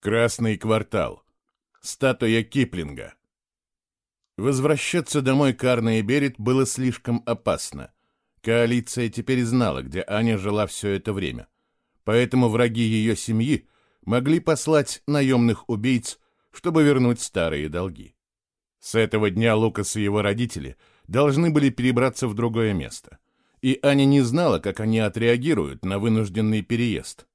Красный квартал. Статуя Киплинга. Возвращаться домой Карна и Берет было слишком опасно. Коалиция теперь знала, где Аня жила все это время. Поэтому враги ее семьи могли послать наемных убийц, чтобы вернуть старые долги. С этого дня Лукас и его родители должны были перебраться в другое место. И Аня не знала, как они отреагируют на вынужденный переезд.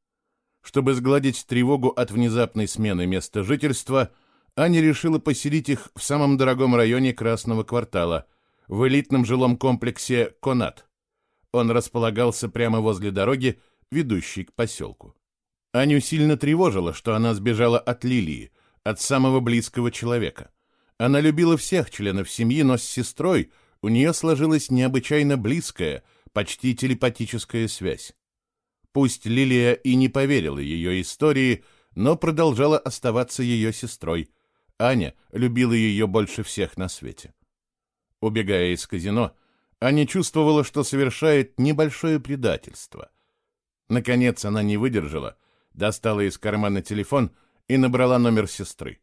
Чтобы сгладить тревогу от внезапной смены места жительства, Аня решила поселить их в самом дорогом районе Красного квартала, в элитном жилом комплексе «Конат». Он располагался прямо возле дороги, ведущей к поселку. Аню сильно тревожило, что она сбежала от Лилии, от самого близкого человека. Она любила всех членов семьи, но с сестрой у нее сложилась необычайно близкая, почти телепатическая связь. Пусть Лилия и не поверила ее истории, но продолжала оставаться ее сестрой. Аня любила ее больше всех на свете. Убегая из казино, Аня чувствовала, что совершает небольшое предательство. Наконец она не выдержала, достала из кармана телефон и набрала номер сестры.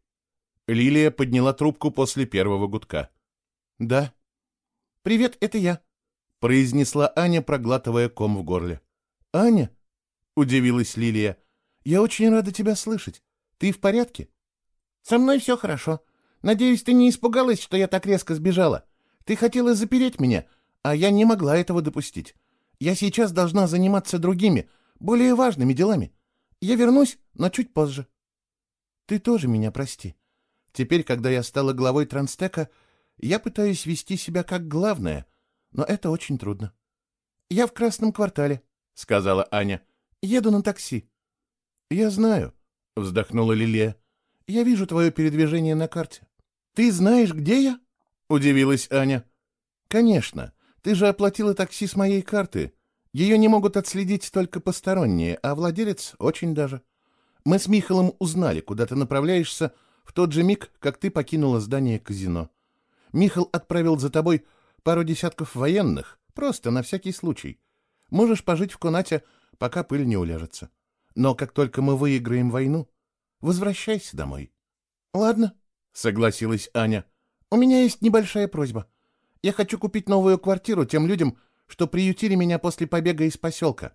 Лилия подняла трубку после первого гудка. «Да». «Привет, это я», — произнесла Аня, проглатывая ком в горле. «Аня?» — удивилась Лилия. «Я очень рада тебя слышать. Ты в порядке?» «Со мной все хорошо. Надеюсь, ты не испугалась, что я так резко сбежала. Ты хотела запереть меня, а я не могла этого допустить. Я сейчас должна заниматься другими, более важными делами. Я вернусь, но чуть позже». «Ты тоже меня прости. Теперь, когда я стала главой Транстека, я пытаюсь вести себя как главная, но это очень трудно». «Я в Красном квартале», — сказала Аня. Еду на такси. Я знаю, вздохнула Лилия. Я вижу твое передвижение на карте. Ты знаешь, где я? Удивилась Аня. Конечно. Ты же оплатила такси с моей карты. Ее не могут отследить только посторонние, а владелец очень даже. Мы с Михалом узнали, куда ты направляешься в тот же миг, как ты покинула здание казино. Михал отправил за тобой пару десятков военных, просто на всякий случай. Можешь пожить в Конате пока пыль не уляжется. Но как только мы выиграем войну, возвращайся домой. — Ладно, — согласилась Аня. — У меня есть небольшая просьба. Я хочу купить новую квартиру тем людям, что приютили меня после побега из поселка.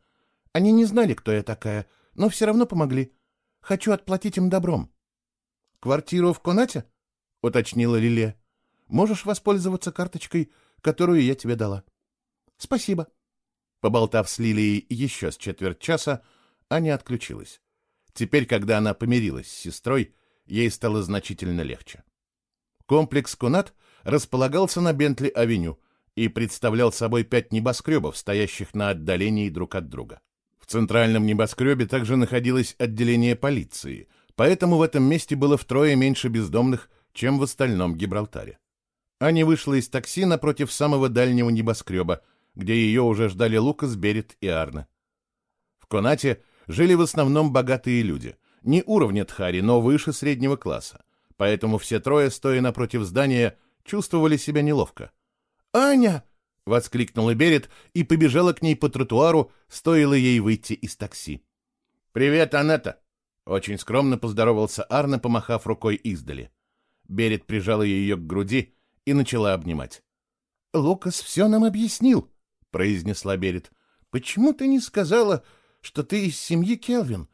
Они не знали, кто я такая, но все равно помогли. Хочу отплатить им добром. — Квартиру в Конате? — уточнила Лилия. — Можешь воспользоваться карточкой, которую я тебе дала. — Спасибо. — Поболтав с Лилией еще с четверть часа, Аня отключилась. Теперь, когда она помирилась с сестрой, ей стало значительно легче. Комплекс «Кунат» располагался на Бентли-авеню и представлял собой пять небоскребов, стоящих на отдалении друг от друга. В центральном небоскребе также находилось отделение полиции, поэтому в этом месте было втрое меньше бездомных, чем в остальном Гибралтаре. Аня вышла из такси напротив самого дальнего небоскреба — где ее уже ждали Лукас, Берет и Арна. В Конате жили в основном богатые люди, не уровня Тхари, но выше среднего класса, поэтому все трое, стоя напротив здания, чувствовали себя неловко. «Аня!» — воскликнула Берет и побежала к ней по тротуару, стоило ей выйти из такси. «Привет, Анетта!» — очень скромно поздоровался Арна, помахав рукой издали. Берет прижала ее к груди и начала обнимать. «Лукас все нам объяснил», произнесла Берет. Почему ты не сказала, что ты из семьи Келвин?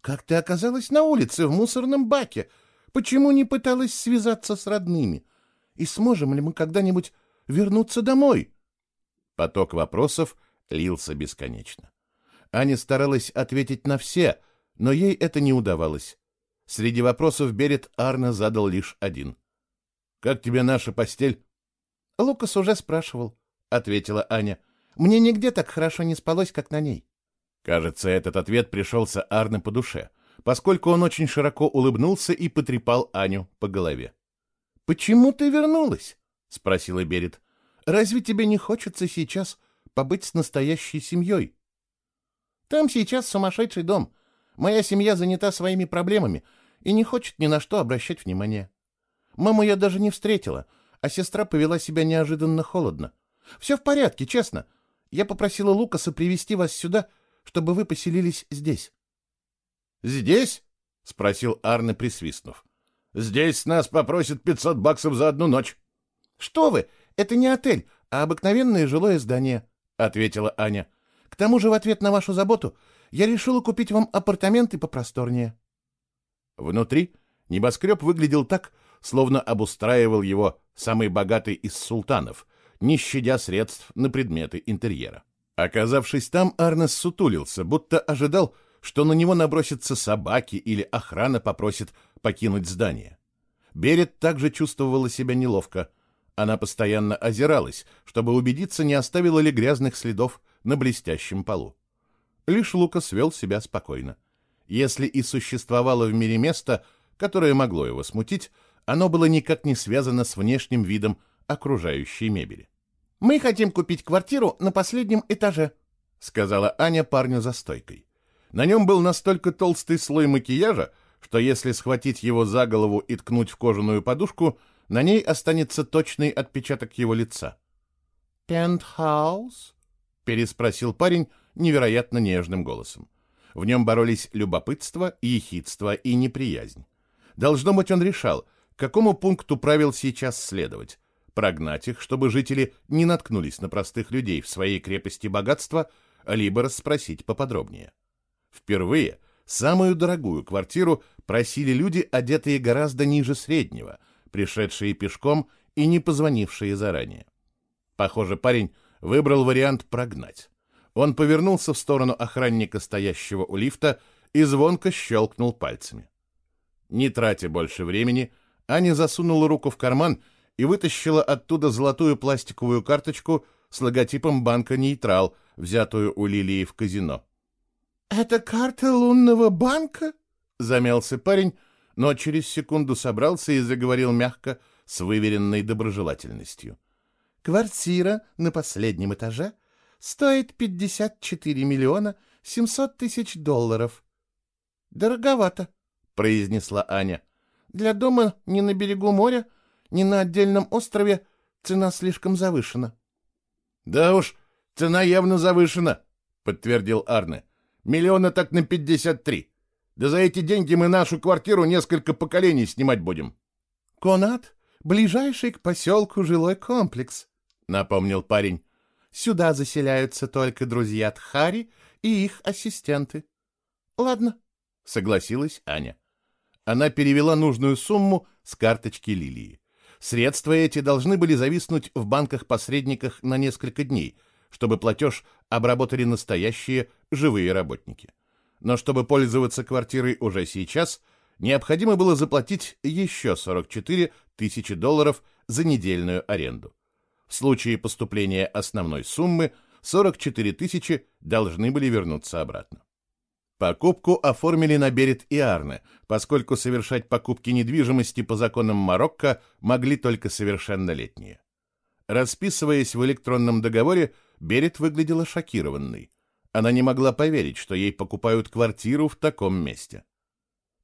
Как ты оказалась на улице в мусорном баке? Почему не пыталась связаться с родными? И сможем ли мы когда-нибудь вернуться домой? Поток вопросов лился бесконечно. Аня старалась ответить на все, но ей это не удавалось. Среди вопросов Берет Арна задал лишь один. «Как тебе наша постель?» «Лукас уже спрашивал», — ответила Аня. Мне нигде так хорошо не спалось, как на ней. Кажется, этот ответ пришелся Арне по душе, поскольку он очень широко улыбнулся и потрепал Аню по голове. «Почему ты вернулась?» — спросила Берет. «Разве тебе не хочется сейчас побыть с настоящей семьей?» «Там сейчас сумасшедший дом. Моя семья занята своими проблемами и не хочет ни на что обращать внимание. Маму я даже не встретила, а сестра повела себя неожиданно холодно. Все в порядке, честно. Я попросила Лукаса привести вас сюда, чтобы вы поселились здесь. — Здесь? — спросил Арне, присвистнув. Здесь нас попросят 500 баксов за одну ночь. Что вы? Это не отель, а обыкновенное жилое здание, ответила Аня. К тому же в ответ на вашу заботу я решила купить вам апартаменты попросторнее. Внутри небоскреб выглядел так, словно обустраивал его самый богатый из султанов, не щадя средств на предметы интерьера. Оказавшись там, Арнес сутулился, будто ожидал, что на него набросятся собаки или охрана попросит покинуть здание. Берет также чувствовала себя неловко. Она постоянно озиралась, чтобы убедиться, не оставила ли грязных следов на блестящем полу. Лишь Лукас вел себя спокойно. Если и существовало в мире место, которое могло его смутить, оно было никак не связано с внешним видом окружающей мебели. «Мы хотим купить квартиру на последнем этаже», — сказала Аня парню за стойкой. На нем был настолько толстый слой макияжа, что если схватить его за голову и ткнуть в кожаную подушку, на ней останется точный отпечаток его лица. «Пентхаус?» — переспросил парень невероятно нежным голосом. В нем боролись любопытство, ехидство и неприязнь. Должно быть, он решал, к какому пункту правил сейчас следовать. Прогнать их, чтобы жители не наткнулись на простых людей в своей крепости богатства, либо расспросить поподробнее. Впервые самую дорогую квартиру просили люди, одетые гораздо ниже среднего, пришедшие пешком и не позвонившие заранее. Похоже, парень выбрал вариант прогнать. Он повернулся в сторону охранника, стоящего у лифта, и звонко щелкнул пальцами. Не тратя больше времени, Аня засунула руку в карман и вытащила оттуда золотую пластиковую карточку с логотипом банка «Нейтрал», взятую у Лилии в казино. «Это карта лунного банка?» — замялся парень, но через секунду собрался и заговорил мягко, с выверенной доброжелательностью. «Квартира на последнем этаже стоит 54 миллиона 700 тысяч долларов». «Дороговато», — произнесла Аня. «Для дома ни на берегу моря, ни на отдельном острове цена слишком завышена». «Да уж, цена явно завышена», — подтвердил Арне. Миллиона так на 53. Да за эти деньги мы нашу квартиру несколько поколений снимать будем. Конат — ближайший к поселку жилой комплекс, — напомнил парень. Сюда заселяются только друзья Тхари и их ассистенты. Ладно, — согласилась Аня. Она перевела нужную сумму с карточки Лилии. Средства эти должны были зависнуть в банках-посредниках на несколько дней — чтобы платеж обработали настоящие живые работники. Но чтобы пользоваться квартирой уже сейчас, необходимо было заплатить еще 44 тысячи долларов за недельную аренду. В случае поступления основной суммы 44 тысячи должны были вернуться обратно. Покупку оформили на Берет и Арне, поскольку совершать покупки недвижимости по законам Марокко могли только совершеннолетние. Расписываясь в электронном договоре, Берет выглядела шокированной. Она не могла поверить, что ей покупают квартиру в таком месте.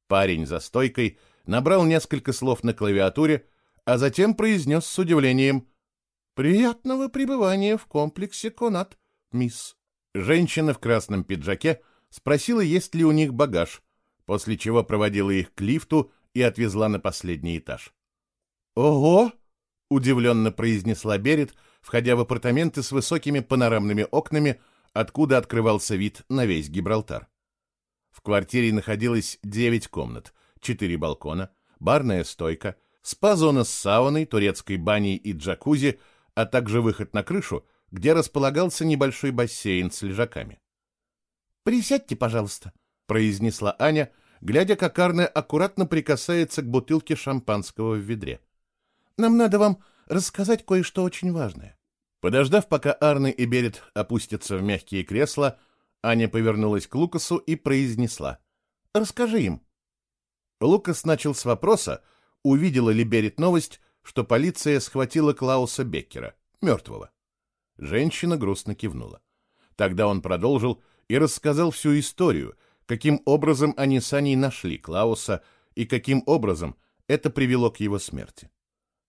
Парень за стойкой набрал несколько слов на клавиатуре, а затем произнес с удивлением «Приятного пребывания в комплексе Конат, мисс». Женщина в красном пиджаке спросила, есть ли у них багаж, после чего проводила их к лифту и отвезла на последний этаж. «Ого!» — удивленно произнесла Берет, входя в апартаменты с высокими панорамными окнами, откуда открывался вид на весь Гибралтар. В квартире находилось девять комнат, четыре балкона, барная стойка, спа-зона с сауной, турецкой баней и джакузи, а также выход на крышу, где располагался небольшой бассейн с лежаками. «Присядьте, пожалуйста», — произнесла Аня, глядя, как Арне аккуратно прикасается к бутылке шампанского в ведре. «Нам надо вам рассказать кое-что очень важное. Подождав, пока Арны и Берет опустятся в мягкие кресла, Аня повернулась к Лукасу и произнесла. «Расскажи им». Лукас начал с вопроса, увидела ли Берет новость, что полиция схватила Клауса Беккера, мертвого. Женщина грустно кивнула. Тогда он продолжил и рассказал всю историю, каким образом они с Аней нашли Клауса и каким образом это привело к его смерти.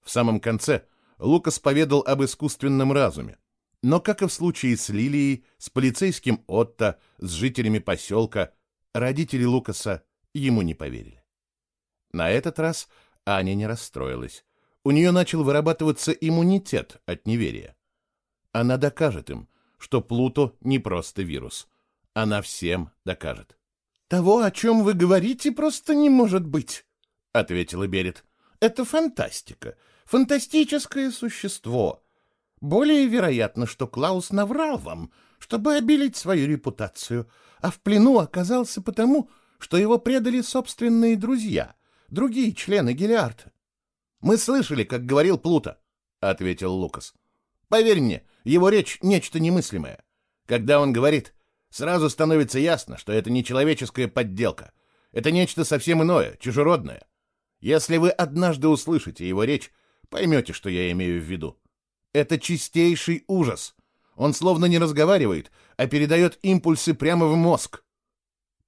В самом конце Лукас поведал об искусственном разуме. Но, как и в случае с Лилией, с полицейским Отто, с жителями поселка, родители Лукаса ему не поверили. На этот раз Аня не расстроилась. У нее начал вырабатываться иммунитет от неверия. Она докажет им, что Плуто не просто вирус. Она всем докажет. «Того, о чем вы говорите, просто не может быть», — ответила Берет. «Это фантастика, фантастическое существо. Более вероятно, что Клаус наврал вам, чтобы обелить свою репутацию, а в плену оказался потому, что его предали собственные друзья, другие члены Гелиарта. «Мы слышали, как говорил Плута», — ответил Лукас. «Поверь мне, его речь — нечто немыслимое. Когда он говорит, сразу становится ясно, что это не человеческая подделка. Это нечто совсем иное, чужеродное. Если вы однажды услышите его речь, поймете, что я имею в виду. Это чистейший ужас. Он словно не разговаривает, а передает импульсы прямо в мозг.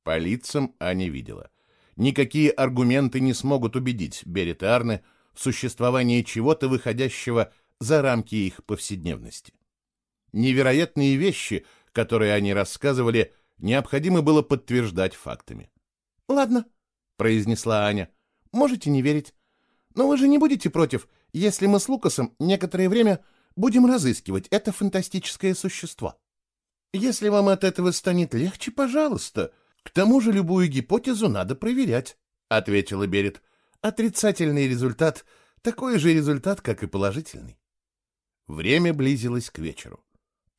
По лицам Аня видела. Никакие аргументы не смогут убедить Берет и в существовании чего-то, выходящего за рамки их повседневности. Невероятные вещи, которые они рассказывали, необходимо было подтверждать фактами. «Ладно», — произнесла Аня, — «можете не верить. Но вы же не будете против, если мы с Лукасом некоторое время будем разыскивать это фантастическое существо. Если вам от этого станет легче, пожалуйста. К тому же любую гипотезу надо проверять, — ответила Берет. Отрицательный результат — такой же результат, как и положительный. Время близилось к вечеру.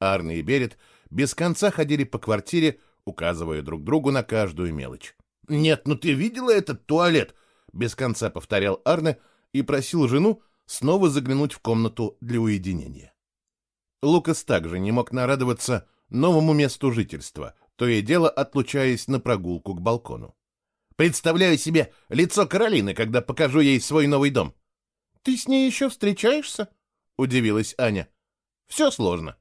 Арне и Берет без конца ходили по квартире, указывая друг другу на каждую мелочь. «Нет, ну ты видела этот туалет?» — без конца повторял Арне и просил жену снова заглянуть в комнату для уединения. Лукас также не мог нарадоваться новому месту жительства, то и дело отлучаясь на прогулку к балкону. «Представляю себе лицо Каролины, когда покажу ей свой новый дом». «Ты с ней еще встречаешься?» — удивилась Аня. «Все сложно».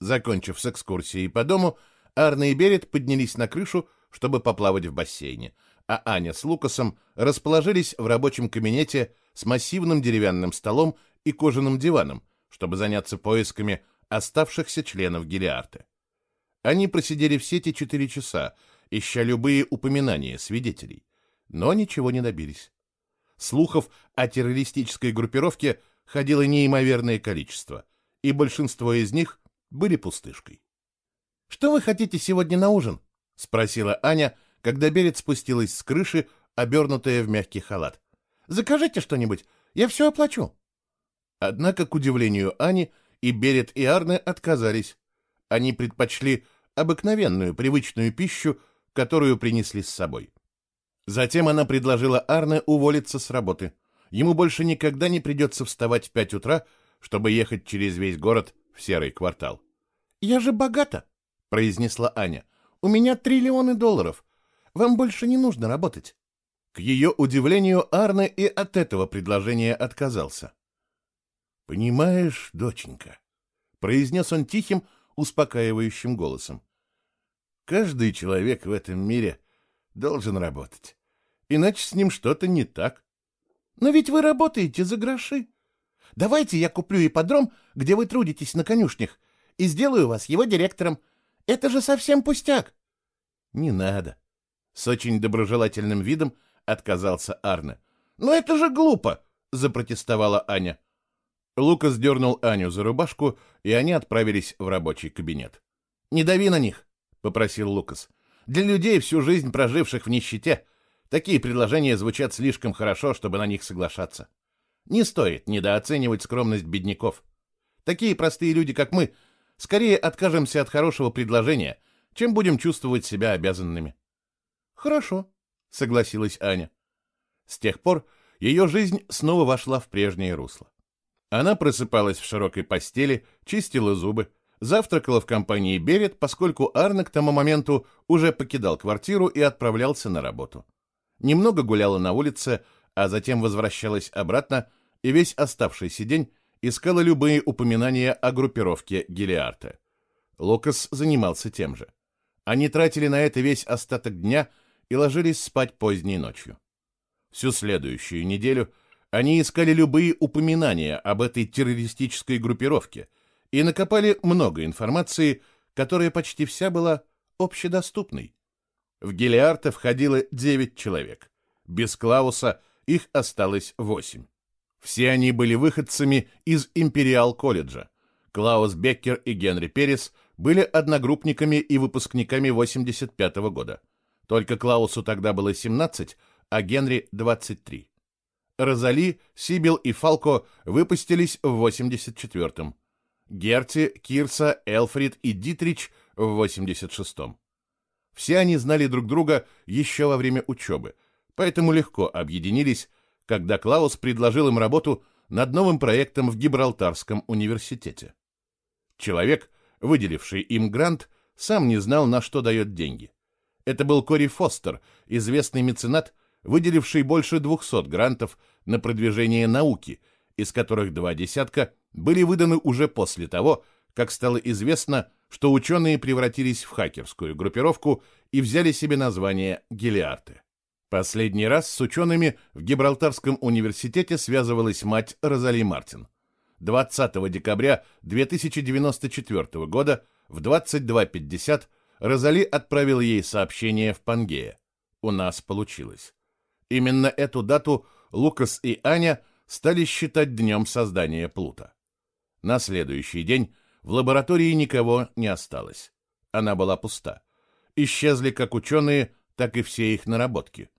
Закончив с экскурсией по дому, Арна и Берет поднялись на крышу, чтобы поплавать в бассейне, а Аня с Лукасом расположились в рабочем кабинете с массивным деревянным столом и кожаным диваном, чтобы заняться поисками оставшихся членов Гелиарта. Они просидели в сети четыре часа, ища любые упоминания свидетелей, но ничего не добились. Слухов о террористической группировке ходило неимоверное количество, и большинство из них были пустышкой. «Что вы хотите сегодня на ужин?» — спросила Аня, когда Берет спустилась с крыши, обернутая в мягкий халат. «Закажите что-нибудь, я все оплачу». Однако, к удивлению Ани, и Берет, и Арне отказались. Они предпочли обыкновенную, привычную пищу, которую принесли с собой. Затем она предложила Арне уволиться с работы. Ему больше никогда не придется вставать в пять утра, чтобы ехать через весь город в серый квартал. «Я же богата», — произнесла Аня. «У меня триллионы долларов. Вам больше не нужно работать». К ее удивлению, Арне и от этого предложения отказался. «Понимаешь, доченька», — произнес он тихим, успокаивающим голосом, «каждый человек в этом мире должен работать, иначе с ним что-то не так». «Но ведь вы работаете за гроши. Давайте я куплю ипподром, где вы трудитесь на конюшнях, и сделаю вас его директором. Это же совсем пустяк». «Не надо». С очень доброжелательным видом отказался Арне. «Но это же глупо!» — запротестовала Аня. Лукас дернул Аню за рубашку, и они отправились в рабочий кабинет. «Не дави на них», — попросил Лукас. «Для людей, всю жизнь проживших в нищете, такие предложения звучат слишком хорошо, чтобы на них соглашаться. Не стоит недооценивать скромность бедняков. Такие простые люди, как мы, скорее откажемся от хорошего предложения, чем будем чувствовать себя обязанными». «Хорошо», — согласилась Аня. С тех пор ее жизнь снова вошла в прежнее русло. Она просыпалась в широкой постели, чистила зубы, завтракала в компании Берет, поскольку Арне к тому моменту уже покидал квартиру и отправлялся на работу. Немного гуляла на улице, а затем возвращалась обратно и весь оставшийся день искала любые упоминания о группировке Гелиарта. Лукас занимался тем же. Они тратили на это весь остаток дня и ложились спать поздней ночью. Всю следующую неделю – они искали любые упоминания об этой террористической группировке и накопали много информации, которая почти вся была общедоступной. В Гелиарте входило 9 человек. Без Клауса их осталось 8. Все они были выходцами из Империал-колледжа. Клаус Беккер и Генри Перес были одногруппниками и выпускниками 85 -го года. Только Клаусу тогда было 17, а Генри — 23. Розали, Сибил и Фалко выпустились в 84-м. Герти, Кирса, Элфрид и Дитрич в 86-м. Все они знали друг друга еще во время учебы, поэтому легко объединились, когда Клаус предложил им работу над новым проектом в Гибралтарском университете. Человек, выделивший им грант, сам не знал, на что дает деньги. Это был Кори Фостер, известный меценат, выделивший больше 200 грантов на продвижение науки, из которых два десятка были выданы уже после того, как стало известно, что ученые превратились в хакерскую группировку и взяли себе название Гелиарты. Последний раз с учеными в Гибралтарском университете связывалась мать Розали Мартин. 20 декабря 2094 года в 22.50 Розали отправил ей сообщение в Пангея. У нас получилось. Именно эту дату Лукас и Аня стали считать днем создания Плута. На следующий день в лаборатории никого не осталось. Она была пуста. Исчезли как ученые, так и все их наработки.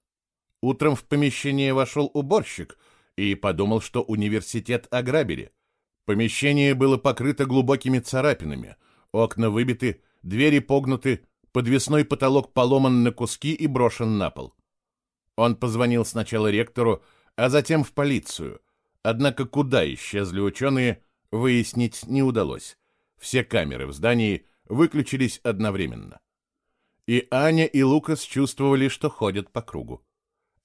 Утром в помещение вошел уборщик и подумал, что университет ограбили. Помещение было покрыто глубокими царапинами, окна выбиты, двери погнуты, подвесной потолок поломан на куски и брошен на пол. Он позвонил сначала ректору, а затем в полицию. Однако куда исчезли ученые, выяснить не удалось. Все камеры в здании выключились одновременно. И Аня, и Лукас чувствовали, что ходят по кругу.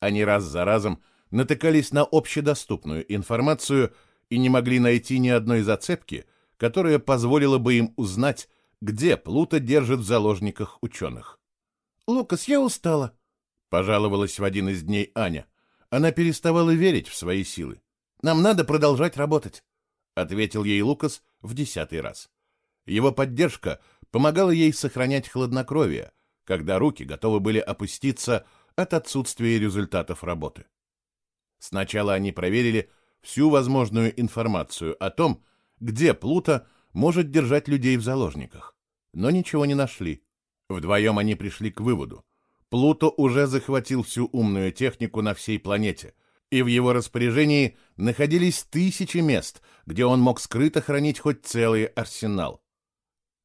Они раз за разом натыкались на общедоступную информацию и не могли найти ни одной зацепки, которая позволила бы им узнать, где Плута держит в заложниках ученых. «Лукас, я устала», — пожаловалась в один из дней Аня. Она переставала верить в свои силы. «Нам надо продолжать работать», — ответил ей Лукас в десятый раз. Его поддержка помогала ей сохранять хладнокровие, когда руки готовы были опуститься от отсутствия результатов работы. Сначала они проверили всю возможную информацию о том, где Плута может держать людей в заложниках, но ничего не нашли. Вдвоем они пришли к выводу. Плуто уже захватил всю умную технику на всей планете, и в его распоряжении находились тысячи мест, где он мог скрыто хранить хоть целый арсенал.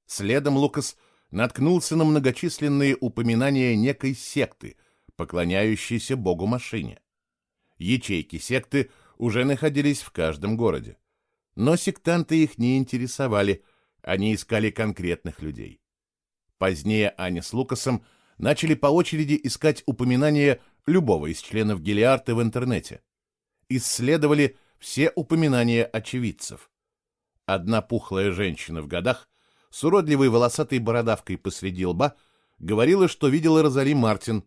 Следом Лукас наткнулся на многочисленные упоминания некой секты, поклоняющейся богу-машине. Ячейки секты уже находились в каждом городе. Но сектанты их не интересовали, они искали конкретных людей. Позднее Аня с Лукасом начали по очереди искать упоминания любого из членов Гелиарты в интернете. Исследовали все упоминания очевидцев. Одна пухлая женщина в годах с уродливой волосатой бородавкой посреди лба говорила, что видела Розали Мартин,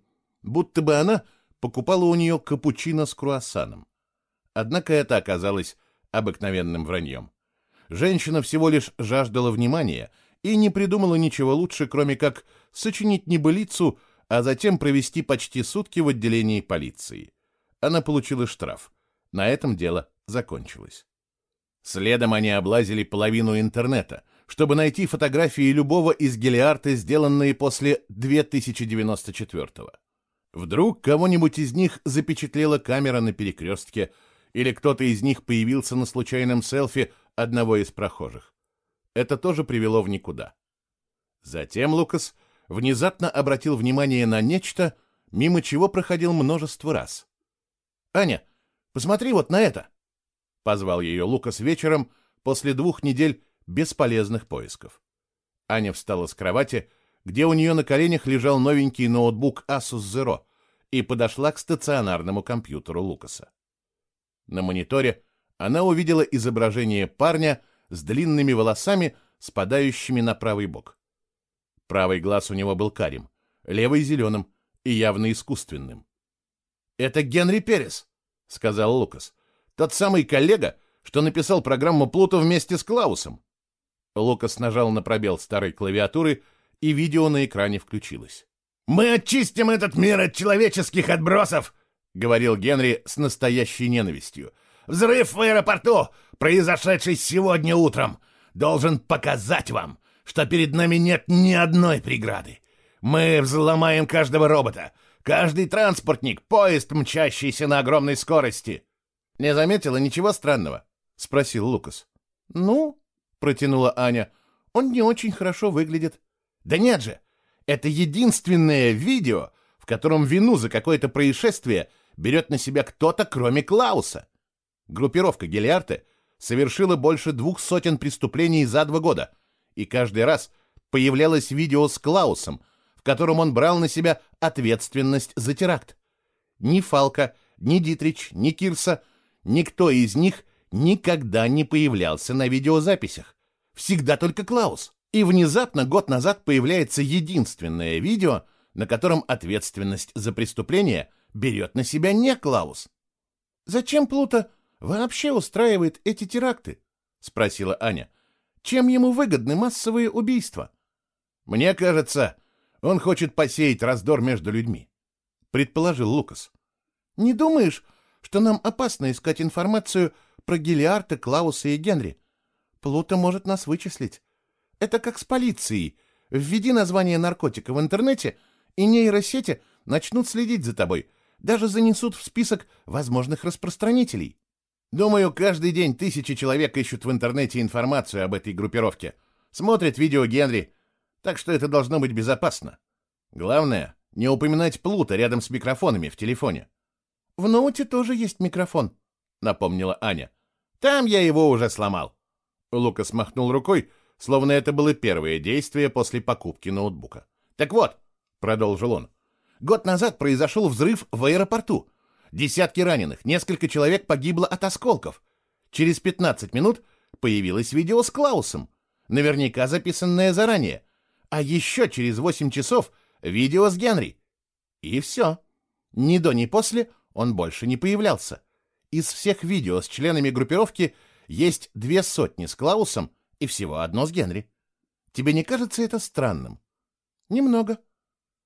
будто бы она покупала у нее капучино с круассаном. Однако это оказалось обыкновенным враньем. Женщина всего лишь жаждала внимания и не придумала ничего лучше, кроме как сочинить небылицу, а затем провести почти сутки в отделении полиции. Она получила штраф. На этом дело закончилось. Следом они облазили половину интернета, чтобы найти фотографии любого из Гелиарта, сделанные после 2094 -го. Вдруг кого-нибудь из них запечатлела камера на перекрестке, или кто-то из них появился на случайном селфи одного из прохожих. Это тоже привело в никуда. Затем Лукас внезапно обратил внимание на нечто, мимо чего проходил множество раз. «Аня, посмотри вот на это!» — позвал ее Лукас вечером после двух недель бесполезных поисков. Аня встала с кровати, где у нее на коленях лежал новенький ноутбук Asus Zero, и подошла к стационарному компьютеру Лукаса. На мониторе она увидела изображение парня с длинными волосами, спадающими на правый бок. Правый глаз у него был карим, левый — зеленым и явно искусственным. «Это Генри Перес», — сказал Лукас. «Тот самый коллега, что написал программу Плута вместе с Клаусом». Лукас нажал на пробел старой клавиатуры, и видео на экране включилось. «Мы очистим этот мир от человеческих отбросов!» — говорил Генри с настоящей ненавистью. «Взрыв в аэропорту, произошедший сегодня утром, должен показать вам, что перед нами нет ни одной преграды. Мы взломаем каждого робота, каждый транспортник, поезд, мчащийся на огромной скорости». «Не заметила ничего странного?» — спросил Лукас. «Ну?» — протянула Аня. «Он не очень хорошо выглядит». «Да нет же! Это единственное видео, в котором вину за какое-то происшествие берет на себя кто-то, кроме Клауса. Группировка Гелиарте совершила больше двух сотен преступлений за два года, и каждый раз появлялось видео с Клаусом, в котором он брал на себя ответственность за теракт. Ни Фалка, ни Дитрич, ни Кирса, никто из них никогда не появлялся на видеозаписях. Всегда только Клаус. И внезапно год назад появляется единственное видео, на котором ответственность за преступление берет на себя не Клаус. «Зачем Плута вообще устраивает эти теракты?» — спросила Аня. «Чем ему выгодны массовые убийства?» «Мне кажется, он хочет посеять раздор между людьми», — предположил Лукас. «Не думаешь, что нам опасно искать информацию про Гелиарта, Клауса и Генри? Плута может нас вычислить. Это как с полицией. Введи название наркотика в интернете, и нейросети начнут следить за тобой, даже занесут в список возможных распространителей. Думаю, каждый день тысячи человек ищут в интернете информацию об этой группировке, смотрят видео Генри, так что это должно быть безопасно. Главное, не упоминать Плута рядом с микрофонами в телефоне. «В ноуте тоже есть микрофон», — напомнила Аня. «Там я его уже сломал». Лукас махнул рукой, словно это было первое действие после покупки ноутбука. «Так вот», — продолжил он, — «год назад произошел взрыв в аэропорту. Десятки раненых, несколько человек погибло от осколков. Через 15 минут появилось видео с Клаусом, наверняка записанное заранее. А еще через 8 часов видео с Генри. И все. Ни до, ни после он больше не появлялся. Из всех видео с членами группировки есть две сотни с Клаусом и всего одно с Генри. Тебе не кажется это странным? Немного.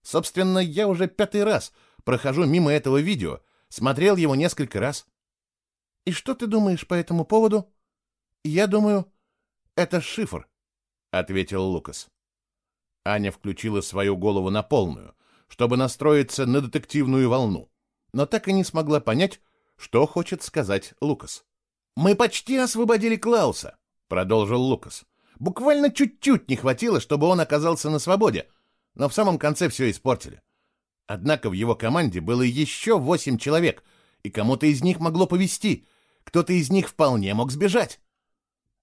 Собственно, я уже пятый раз прохожу мимо этого видео, смотрел его несколько раз. И что ты думаешь по этому поводу? Я думаю, это шифр, ответил Лукас. Аня включила свою голову на полную, чтобы настроиться на детективную волну, но так и не смогла понять, что хочет сказать Лукас. «Мы почти освободили Клауса продолжил Лукас. Буквально чуть-чуть не хватило, чтобы он оказался на свободе, но в самом конце все испортили. Однако в его команде было еще восемь человек, и кому-то из них могло повести, кто-то из них вполне мог сбежать.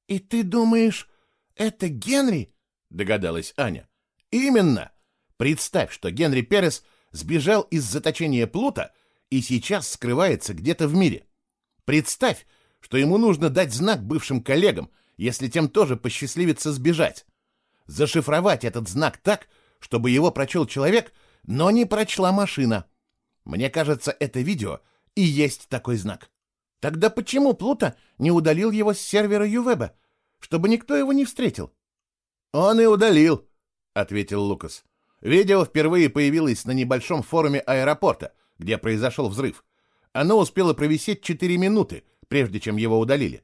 «И ты думаешь, это Генри?» — догадалась Аня. «Именно! Представь, что Генри Перес сбежал из заточения Плута и сейчас скрывается где-то в мире. Представь, что ему нужно дать знак бывшим коллегам, если тем тоже посчастливится сбежать. Зашифровать этот знак так, чтобы его прочел человек, но не прочла машина. Мне кажется, это видео и есть такой знак. Тогда почему Плута не удалил его с сервера Ювеба, чтобы никто его не встретил? Он и удалил, ответил Лукас. Видео впервые появилось на небольшом форуме аэропорта, где произошел взрыв. Оно успело провисеть 4 минуты, прежде чем его удалили.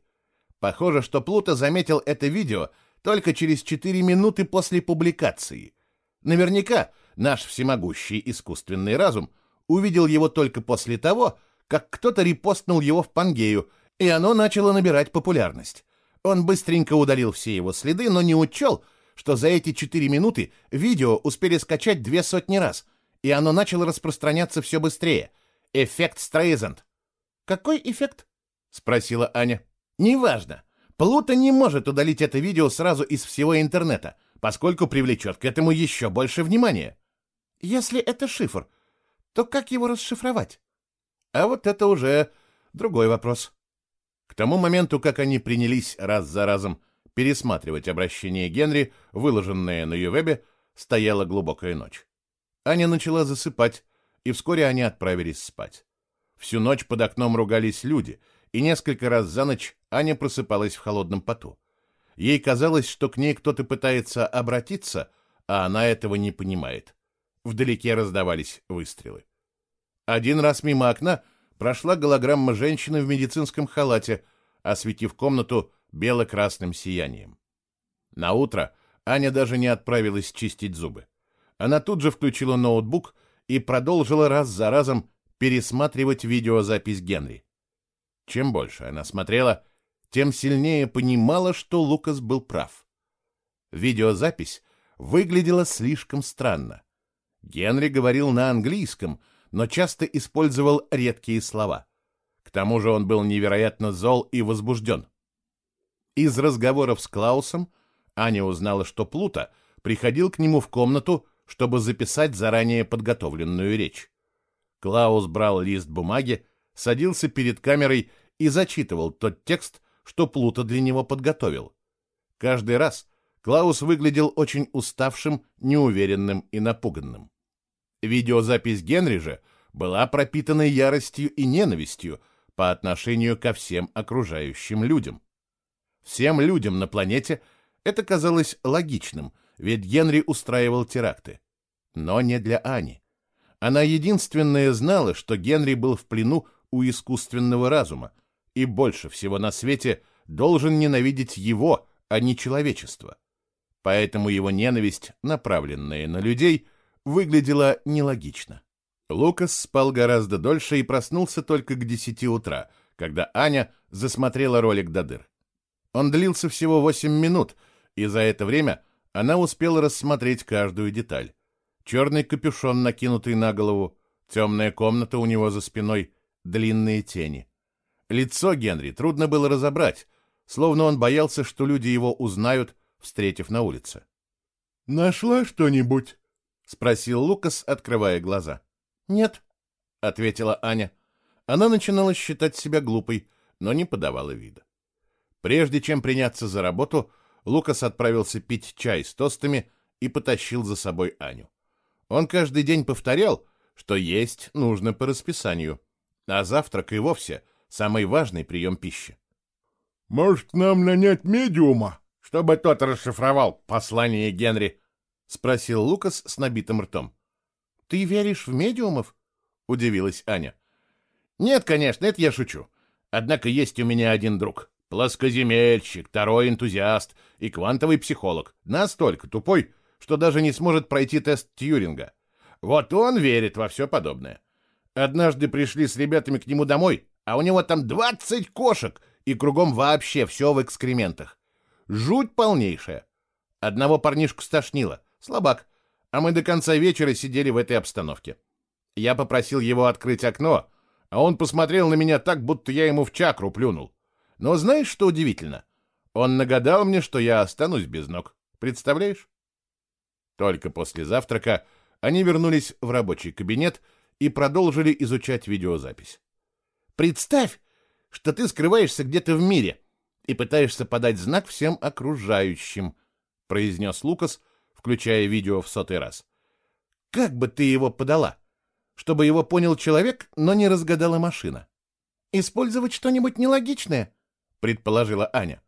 Похоже, что Плута заметил это видео только через 4 минуты после публикации. Наверняка наш всемогущий искусственный разум увидел его только после того, как кто-то репостнул его в Пангею, и оно начало набирать популярность. Он быстренько удалил все его следы, но не учел, что за эти 4 минуты видео успели скачать две сотни раз, и оно начало распространяться все быстрее. Эффект Стрейзенд. «Какой эффект?» — спросила Аня. Неважно. Плута не может удалить это видео сразу из всего интернета, поскольку привлечет к этому еще больше внимания. Если это шифр, то как его расшифровать? А вот это уже другой вопрос. К тому моменту, как они принялись раз за разом пересматривать обращение Генри, выложенное на Ювебе, стояла глубокая ночь. Аня начала засыпать, и вскоре они отправились спать. Всю ночь под окном ругались люди — и несколько раз за ночь Аня просыпалась в холодном поту. Ей казалось, что к ней кто-то пытается обратиться, а она этого не понимает. Вдалеке раздавались выстрелы. Один раз мимо окна прошла голограмма женщины в медицинском халате, осветив комнату бело-красным сиянием. На утро Аня даже не отправилась чистить зубы. Она тут же включила ноутбук и продолжила раз за разом пересматривать видеозапись Генри. Чем больше она смотрела, тем сильнее понимала, что Лукас был прав. Видеозапись выглядела слишком странно. Генри говорил на английском, но часто использовал редкие слова. К тому же он был невероятно зол и возбужден. Из разговоров с Клаусом Аня узнала, что Плута приходил к нему в комнату, чтобы записать заранее подготовленную речь. Клаус брал лист бумаги, садился перед камерой и зачитывал тот текст, что Плута для него подготовил. Каждый раз Клаус выглядел очень уставшим, неуверенным и напуганным. Видеозапись Генри же была пропитана яростью и ненавистью по отношению ко всем окружающим людям. Всем людям на планете это казалось логичным, ведь Генри устраивал теракты. Но не для Ани. Она единственная знала, что Генри был в плену у искусственного разума, и больше всего на свете должен ненавидеть его, а не человечество. Поэтому его ненависть, направленная на людей, выглядела нелогично. Лукас спал гораздо дольше и проснулся только к десяти утра, когда Аня засмотрела ролик до дыр. Он длился всего восемь минут, и за это время она успела рассмотреть каждую деталь. Черный капюшон, накинутый на голову, темная комната у него за спиной, длинные тени. Лицо Генри трудно было разобрать, словно он боялся, что люди его узнают, встретив на улице. «Нашла что-нибудь?» — спросил Лукас, открывая глаза. «Нет», — ответила Аня. Она начинала считать себя глупой, но не подавала вида. Прежде чем приняться за работу, Лукас отправился пить чай с тостами и потащил за собой Аню. Он каждый день повторял, что есть нужно по расписанию, а завтрак и вовсе — Самый важный прием пищи. «Может, нам нанять медиума, чтобы тот расшифровал послание Генри?» — спросил Лукас с набитым ртом. «Ты веришь в медиумов?» — удивилась Аня. «Нет, конечно, это я шучу. Однако есть у меня один друг. Плоскоземельщик, второй энтузиаст и квантовый психолог. Настолько тупой, что даже не сможет пройти тест Тьюринга. Вот он верит во все подобное. Однажды пришли с ребятами к нему домой, а у него там двадцать кошек, и кругом вообще все в экскрементах. Жуть полнейшая. Одного парнишку стошнило, слабак, а мы до конца вечера сидели в этой обстановке. Я попросил его открыть окно, а он посмотрел на меня так, будто я ему в чакру плюнул. Но знаешь, что удивительно? Он нагадал мне, что я останусь без ног. Представляешь? Только после завтрака они вернулись в рабочий кабинет и продолжили изучать видеозапись. Представь, что ты скрываешься где-то в мире и пытаешься подать знак всем окружающим, произнес Лукас, включая видео в сотый раз. Как бы ты его подала? Чтобы его понял человек, но не разгадала машина. Использовать что-нибудь нелогичное, предположила Аня.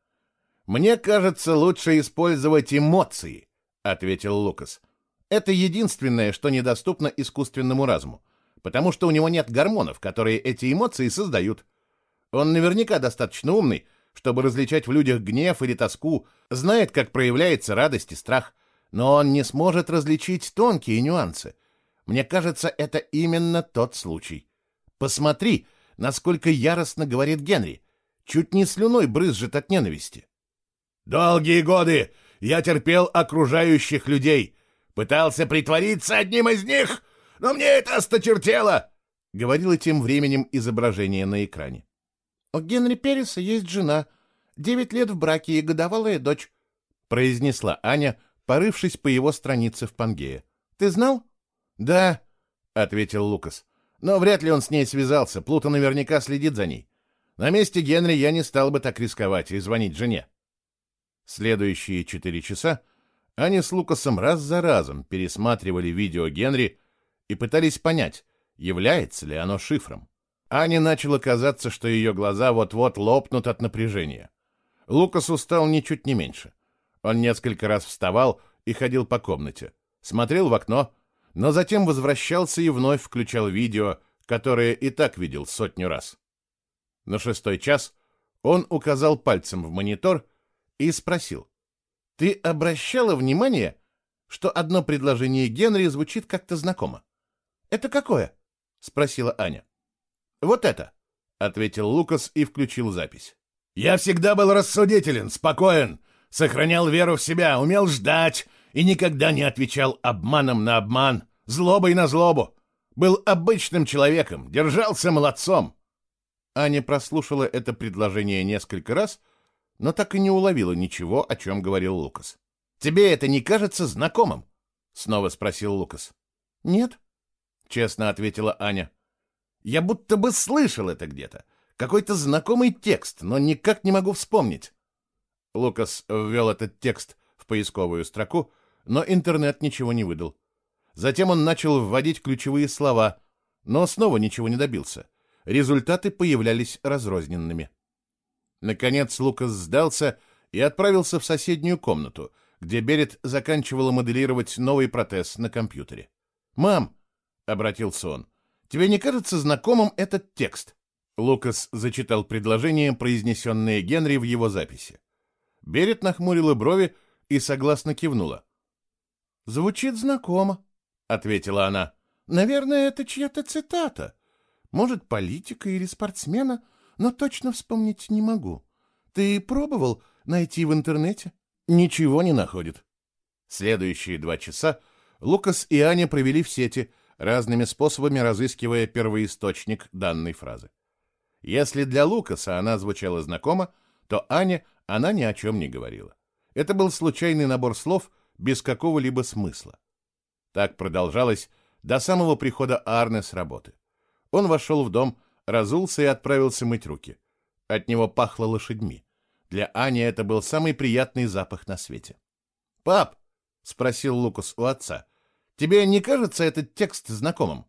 Мне кажется, лучше использовать эмоции, ответил Лукас. Это единственное, что недоступно искусственному разуму потому что у него нет гормонов, которые эти эмоции создают. Он наверняка достаточно умный, чтобы различать в людях гнев или тоску, знает, как проявляется радость и страх, но он не сможет различить тонкие нюансы. Мне кажется, это именно тот случай. Посмотри, насколько яростно говорит Генри. Чуть не слюной брызжет от ненависти. Долгие годы я терпел окружающих людей, пытался притвориться одним из них, но мне это осточертело!» — говорило тем временем изображение на экране. «У Генри Переса есть жена, девять лет в браке и годовалая дочь», — произнесла Аня, порывшись по его странице в Пангее. «Ты знал?» «Да», — ответил Лукас. «Но вряд ли он с ней связался. Плута наверняка следит за ней. На месте Генри я не стал бы так рисковать и звонить жене». Следующие четыре часа Аня с Лукасом раз за разом пересматривали видео Генри, и пытались понять, является ли оно шифром. Ане начало казаться, что ее глаза вот-вот лопнут от напряжения. Лукас устал ничуть не меньше. Он несколько раз вставал и ходил по комнате, смотрел в окно, но затем возвращался и вновь включал видео, которое и так видел сотню раз. На шестой час он указал пальцем в монитор и спросил. «Ты обращала внимание, что одно предложение Генри звучит как-то знакомо?» «Это какое?» — спросила Аня. «Вот это», — ответил Лукас и включил запись. «Я всегда был рассудителен, спокоен, сохранял веру в себя, умел ждать и никогда не отвечал обманом на обман, злобой на злобу. Был обычным человеком, держался молодцом. Аня прослушала это предложение несколько раз, но так и не уловила ничего, о чем говорил Лукас. «Тебе это не кажется знакомым?» — снова спросил Лукас. «Нет», — честно ответила Аня. «Я будто бы слышал это где-то. Какой-то знакомый текст, но никак не могу вспомнить». Лукас ввел этот текст в поисковую строку, но интернет ничего не выдал. Затем он начал вводить ключевые слова, но снова ничего не добился. Результаты появлялись разрозненными. Наконец Лукас сдался и отправился в соседнюю комнату, где Берет заканчивала моделировать новый протез на компьютере. «Мам!» — обратился он. «Тебе не кажется знакомым этот текст?» Лукас зачитал предложение, произнесенное Генри в его записи. Берет нахмурила брови и согласно кивнула. «Звучит знакомо», — ответила она. «Наверное, это чья-то цитата. Может, политика или спортсмена, но точно вспомнить не могу. Ты пробовал найти в интернете?» «Ничего не находит». Следующие два часа Лукас и Аня провели в сети, разными способами разыскивая первоисточник данной фразы. Если для Лукаса она звучала знакомо, то Аня она ни о чем не говорила. Это был случайный набор слов без какого-либо смысла. Так продолжалось до самого прихода Арне с работы. Он вошел в дом, разулся и отправился мыть руки. От него пахло лошадьми. Для Ани это был самый приятный запах на свете. «Пап!» — спросил Лукас у отца. «Тебе не кажется этот текст знакомым?»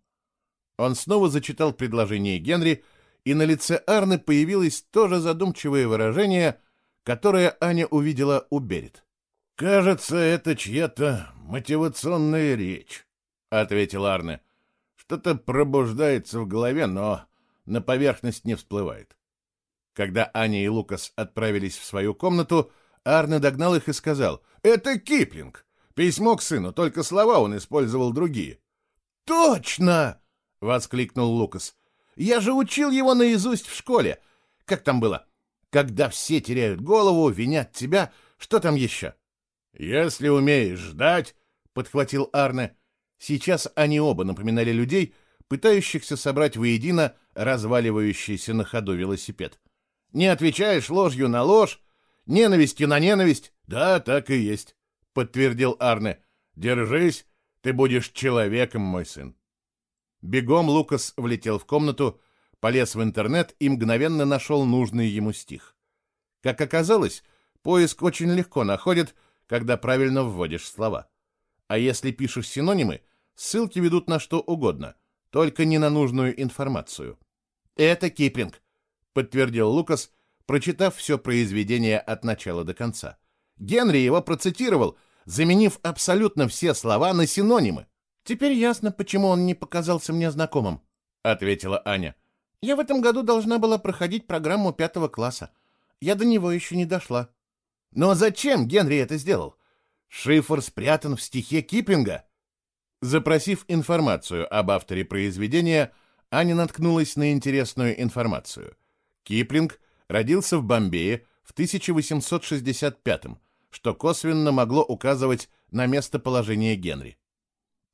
Он снова зачитал предложение Генри, и на лице Арны появилось то же задумчивое выражение, которое Аня увидела у Берет. «Кажется, это чья-то мотивационная речь», — ответил Арне. «Что-то пробуждается в голове, но на поверхность не всплывает». Когда Аня и Лукас отправились в свою комнату, Арне догнал их и сказал, «Это Киплинг! Письмо к сыну, только слова он использовал другие». «Точно!» — воскликнул Лукас. «Я же учил его наизусть в школе. Как там было? Когда все теряют голову, винят тебя, что там еще?» «Если умеешь ждать», — подхватил Арне. Сейчас они оба напоминали людей, пытающихся собрать воедино разваливающийся на ходу велосипед. «Не отвечаешь ложью на ложь, ненавистью на ненависть?» «Да, так и есть», — подтвердил Арне. «Держись, ты будешь человеком, мой сын». Бегом Лукас влетел в комнату, полез в интернет и мгновенно нашел нужный ему стих. Как оказалось, поиск очень легко находит, когда правильно вводишь слова. А если пишешь синонимы, ссылки ведут на что угодно, только не на нужную информацию. «Это Киплинг», — подтвердил Лукас, прочитав все произведение от начала до конца. Генри его процитировал, заменив абсолютно все слова на синонимы. «Теперь ясно, почему он не показался мне знакомым», — ответила Аня. «Я в этом году должна была проходить программу пятого класса. Я до него еще не дошла». Но зачем Генри это сделал? Шифр спрятан в стихе Киплинга. Запросив информацию об авторе произведения, Аня наткнулась на интересную информацию. Киплинг родился в Бомбее в 1865 что косвенно могло указывать на местоположение Генри.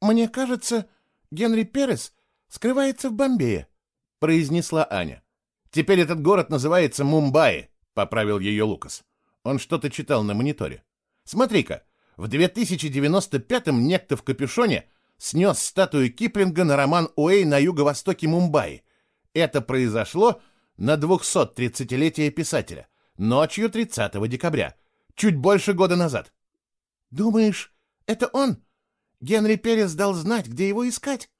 «Мне кажется, Генри Перес скрывается в Бомбее», — произнесла Аня. «Теперь этот город называется Мумбаи», — поправил ее Лукас. Он что-то читал на мониторе. «Смотри-ка, в 2095-м некто в капюшоне снес статую Киплинга на роман Уэй на юго-востоке Мумбаи. Это произошло на 230-летие писателя, ночью 30 декабря, чуть больше года назад. «Думаешь, это он? Генри Перес дал знать, где его искать?»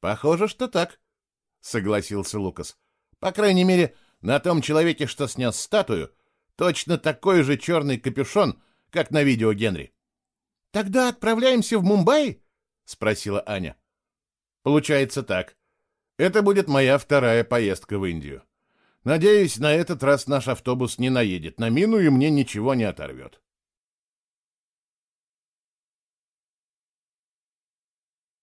«Похоже, что так», — согласился Лукас. «По крайней мере, на том человеке, что снес статую, Точно такой же черный капюшон, как на видео Генри. «Тогда отправляемся в Мумбаи?» — спросила Аня. «Получается так. Это будет моя вторая поездка в Индию. Надеюсь, на этот раз наш автобус не наедет на мину и мне ничего не оторвет.